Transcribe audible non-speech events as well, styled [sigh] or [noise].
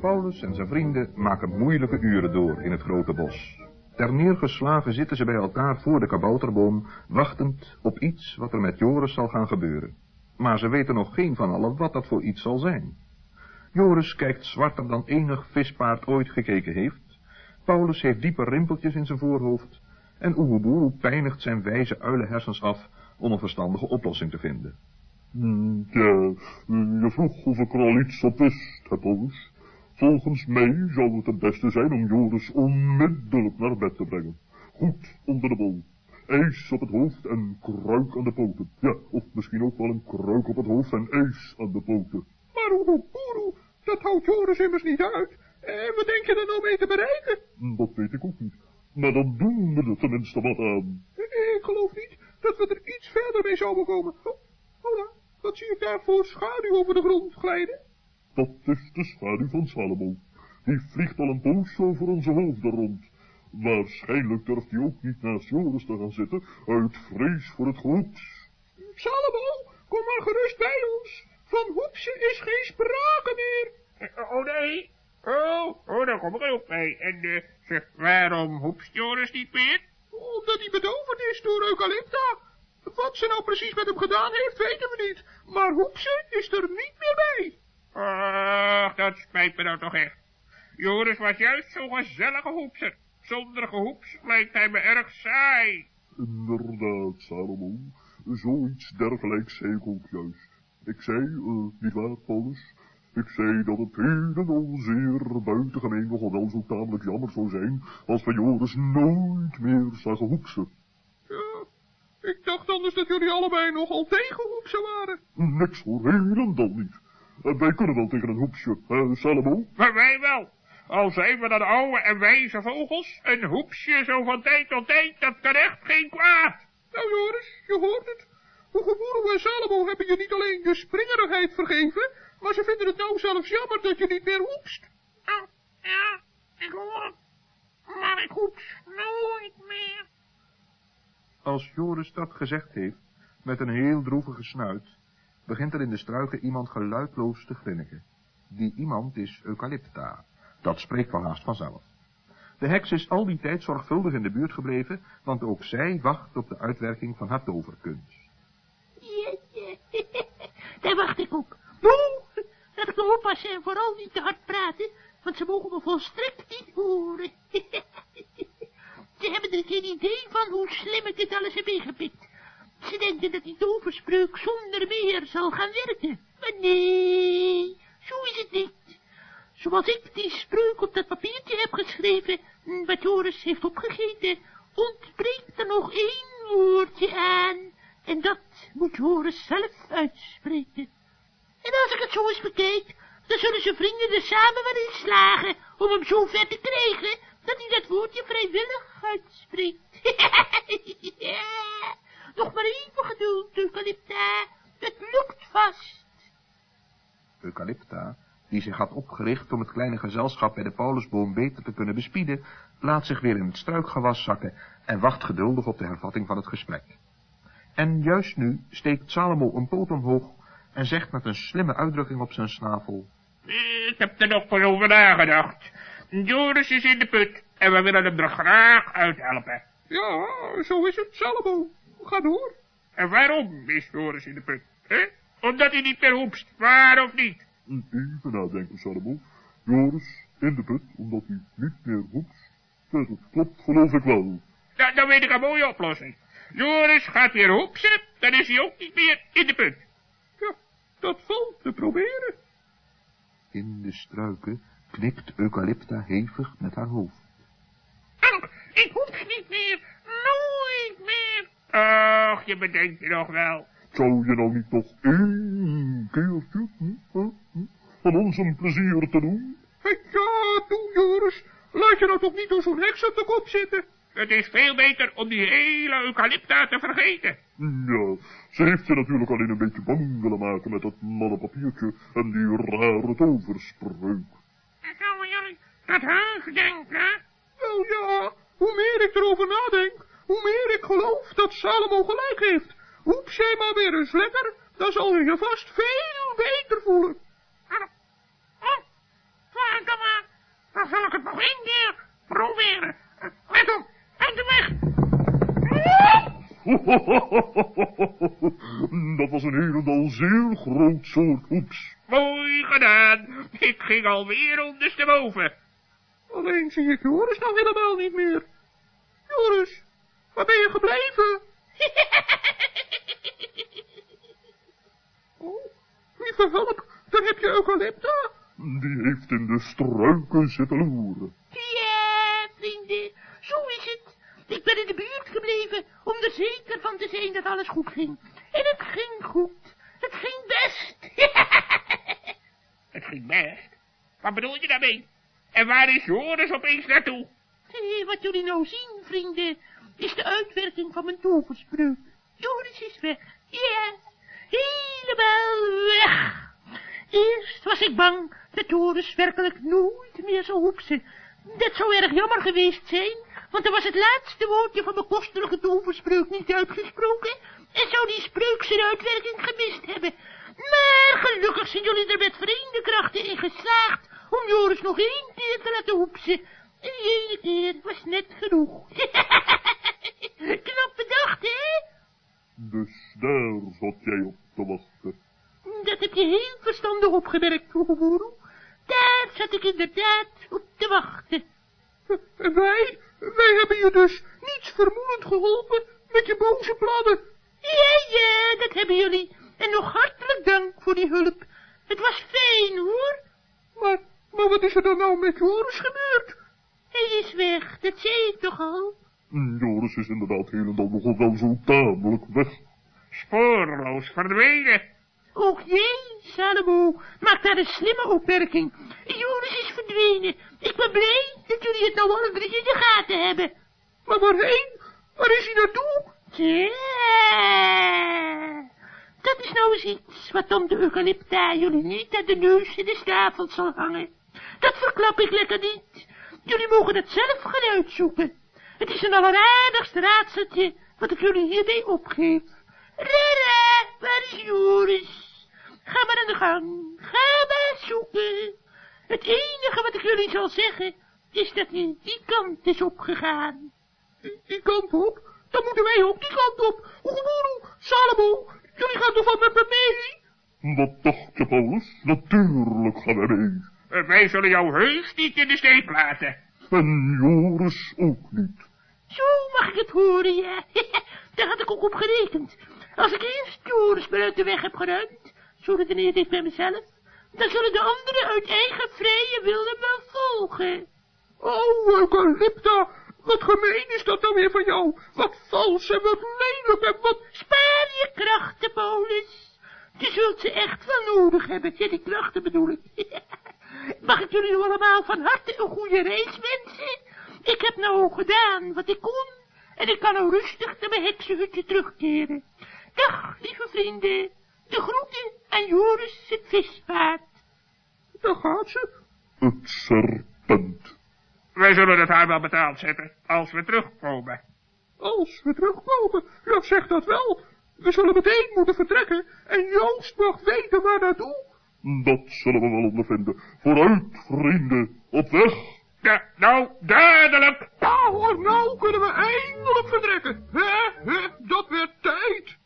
Paulus en zijn vrienden maken moeilijke uren door in het grote bos. Ter neergeslagen zitten ze bij elkaar voor de kabouterboom, wachtend op iets wat er met Joris zal gaan gebeuren. Maar ze weten nog geen van allen wat dat voor iets zal zijn. Joris kijkt zwarter dan enig vispaard ooit gekeken heeft. Paulus heeft diepe rimpeltjes in zijn voorhoofd. En Oeboeboe pijnigt zijn wijze uilenhersens af om een verstandige oplossing te vinden. Hmm, ja, je vroeg of ik er al iets op wist, hè, Paulus. Volgens mij zou het het beste zijn om Joris onmiddellijk naar bed te brengen. Goed onder de bol. IJs op het hoofd en kruik aan de poten. Ja, of misschien ook wel een kruik op het hoofd en ijs aan de poten. Maar Oeboeboe, dat houdt Joris immers niet uit. En wat denk je er nou mee te bereiken? Dat weet ik ook niet. Maar dan doen we er tenminste wat aan. Ik geloof niet dat we er iets verder mee zouden komen. Oh, hola, wat zie ik daar voor schaduw over de grond glijden? Dat is de schaduw van Salomo. Die vliegt al een poos over onze hoofden rond. Waarschijnlijk durft hij ook niet naast Joris te gaan zitten, uit vrees voor het hoeps. Salomo, kom maar gerust bij ons. Van hoepsen is geen sprake meer. Oh nee, oh, oh, daar kom ik ook bij. En uh, zeg, waarom hoepst Joris niet meer? Omdat hij betoverd is door Eucalypta. Wat ze nou precies met hem gedaan heeft, weten we niet. Maar hoepsen is er niet meer bij. Ach, dat spijt me nou toch echt. Joris was juist zo'n gezellige hoepser. Zonder gehoeps lijkt hij me erg saai. Inderdaad, Salomo. Zoiets dergelijks zei ik ook juist. Ik zei, uh, niet waar, Paulus? Ik zei dat het heel en al zeer buitengemeen nogal wel zo tamelijk jammer zou zijn als we Joris nooit meer zagen hoepsen. Ja, ik dacht anders dat jullie allebei nogal tegen hoepsen waren. Niks hoor, helemaal niet. Uh, wij kunnen wel tegen een hoepsje, hè, Salomo? Maar wij wel. Al zijn we dan oude en wijze vogels, een hoepsje zo van tijd tot tijd, dat kan echt geen kwaad. Nou Joris, je hoort het. Oegeboeroe en Salomo hebben je niet alleen je springerigheid vergeven, maar ze vinden het nou zelfs jammer dat je niet meer hoepst. Oh, ja, ik hoor het. Maar ik hoeps nooit meer. Als Joris dat gezegd heeft, met een heel droevige snuit, begint er in de struiken iemand geluidloos te grinniken. Die iemand is Eucalypta. Dat spreekt wel haast vanzelf. De heks is al die tijd zorgvuldig in de buurt gebleven, want ook zij wacht op de uitwerking van haar toverkunst. Ja, [laughs] ja, daar wacht ik op. Boe, laat ik oppassen en vooral niet te hard praten, want ze mogen me volstrekt niet horen. [laughs] Ze hebben er geen idee van hoe slim ik dit alles heb ingepikt. Ze denken dat die toverspreuk zonder meer zal gaan werken. Maar nee, zo is het niet. Zoals ik die spreuk op dat papiertje heb geschreven, wat Joris heeft opgegeten, ontbreekt er nog één woordje aan. En dat moet Joris zelf uitspreken. En als ik het zo eens bekijk, dan zullen zijn vrienden er samen wel in slagen om hem zo ver te krijgen dat hij dat woordje vrijwillig uitspreekt. [laughs] maar even geduld, Eucalypta. Het lukt vast. Eucalypta, die zich had opgericht om het kleine gezelschap bij de Paulusboom beter te kunnen bespieden, laat zich weer in het struikgewas zakken en wacht geduldig op de hervatting van het gesprek. En juist nu steekt Salomo een poot omhoog en zegt met een slimme uitdrukking op zijn snavel. Ik heb er nog voor over nagedacht. Joris is in de put en we willen hem er graag uithelpen. Ja, zo is het, Salomo. Ga door. En waarom is Joris in de put? Hè? Omdat hij niet meer hoepst, waar of niet? Even nadenken, Salomo. Joris in de put, omdat hij niet meer hoepst. Ja, dat klopt, geloof ik wel. Dan, dan weet ik een mooie oplossing. Joris gaat weer hoepsen, dan is hij ook niet meer in de put. Ja, dat valt te proberen. In de struiken knikt Eucalypta hevig met haar hoofd. Ach, ik hoeps niet meer, Ach, je bedenkt je nog wel. Zou je nou niet nog één keertje hm, hm, hm, van ons een plezier te doen? Ja, doe Joris. Laat je nou toch niet door zo'n heks op de kop zitten. Het is veel beter om die hele eucalypta te vergeten. Ja, ze heeft je natuurlijk alleen een beetje bang willen maken met dat malle papiertje en die rare toverspreuk. Zouden jullie dat heus denken? Wel ja, hoe meer ik erover nadenk, hoe meer ik geloof dat Salomo gelijk heeft. Hoep jij maar weer eens lekker, dan zal je je vast veel beter voelen. Oh, dan maar. Dan zal ik het nog één keer proberen. Let op, uit de weg. [laughs] Dat was een helemaal zeer groot soort hoeps. Mooi gedaan. Ik ging alweer ondersteboven. Alleen zie ik Joris nou helemaal niet meer. Joris, waar ben je gebleven? [laughs] Oh, lieve hulp, daar heb je Eucalypta. Die heeft in de struiken zitten loeren. Ja, vrienden, zo is het. Ik ben in de buurt gebleven om er zeker van te zijn dat alles goed ging. En het ging goed. Het ging best. [laughs] Het ging best. Wat bedoel je daarmee? En waar is Joris opeens naartoe? Hé, wat jullie nou zien, vrienden, is de uitwerking van mijn toverspreuk. Joris is weg. Ja, helemaal weg. Eerst was ik bang dat Joris werkelijk nooit meer zou hoepsen. Dat zou erg jammer geweest zijn, want er was het laatste woordje van mijn kostelijke toverspreuk niet uitgesproken en zou die spreuk zijn uitwerking gemist hebben. Maar gelukkig zijn jullie er met vreemde krachten in geslaagd om Joris nog één keer te laten hoepsen. Ene keer was net genoeg. [laughs] Knap bedacht, hè? Dus daar zat jij op te wachten. Dat heb je heel verstandig opgemerkt, Oegeboeroe. Daar zat ik inderdaad op te wachten. En wij, wij hebben je dus niets vermoedend geholpen met je boze plannen. Ja, ja, dat hebben jullie. En nog hartelijk dank voor die hulp. Het was fijn, hoor. Maar, maar wat is er dan nou met Joris gebeurd? Hij is weg, dat zei ik toch al. Joris is inderdaad helemaal nogal wel zo tamelijk weg. Spoorloos verdwenen. Ook jij, Salomo, maakt daar een slimme opmerking. Joris is verdwenen. Ik ben blij dat jullie het nou alle drie in de gaten hebben. Maar waarheen? Waar is hij naartoe? Tja, dat is nou eens iets wat om de eucalypta jullie niet aan de neus in de stapel zal hangen. Dat verklap ik lekker niet. Jullie mogen het zelf gaan uitzoeken. Het is een alleraardigst raadseltje wat ik jullie hierbij opgeef. Rara, waar is Joris? Ga maar aan de gang. Ga maar zoeken. Het enige wat ik jullie zal zeggen, is dat hij die kant is opgegaan. Die, die kant op? Dan moeten wij ook die kant op. Oegeboeroe, Salomo, jullie gaan toch wel met me mee? Wat dacht je, Paulus? Natuurlijk gaan wij mee. Wij zullen jou heus niet in de steek laten. En Joris ook niet. Zo mag ik het horen, ja. [laughs] Daar had ik ook op gerekend. Als ik eerst Joris maar uit de weg heb geruimd, zo redeneerde ik bij mezelf, dan zullen de anderen uit eigen vrije wil hem wel volgen. Oh, Eucalypta, wat gemeen is dat nou weer van jou? Wat vals en wat lelijk en wat... Spaar je krachten, Paulus. Je zult ze echt wel nodig hebben. Ja, die krachten bedoel ik. [laughs] Mag ik jullie allemaal van harte een goede reis wensen? Ik heb nou gedaan wat ik kon. En ik kan nou rustig naar mijn heksenhutje terugkeren. Dag, lieve vrienden. De groeten aan Joris het vispaard. Daar gaat ze. Het serpent. Wij zullen het haar wel betaald zetten, als we terugkomen. Als we terugkomen, ja zeg dat wel. We zullen meteen moeten vertrekken en Joost mag weten waar naartoe. Dat zullen we wel ondervinden. Vooruit, vrienden, op weg. Ja, nou, dadelijk. Oh, oh nou kunnen we eindelijk vertrekken. Hè? Hè? Dat werd tijd.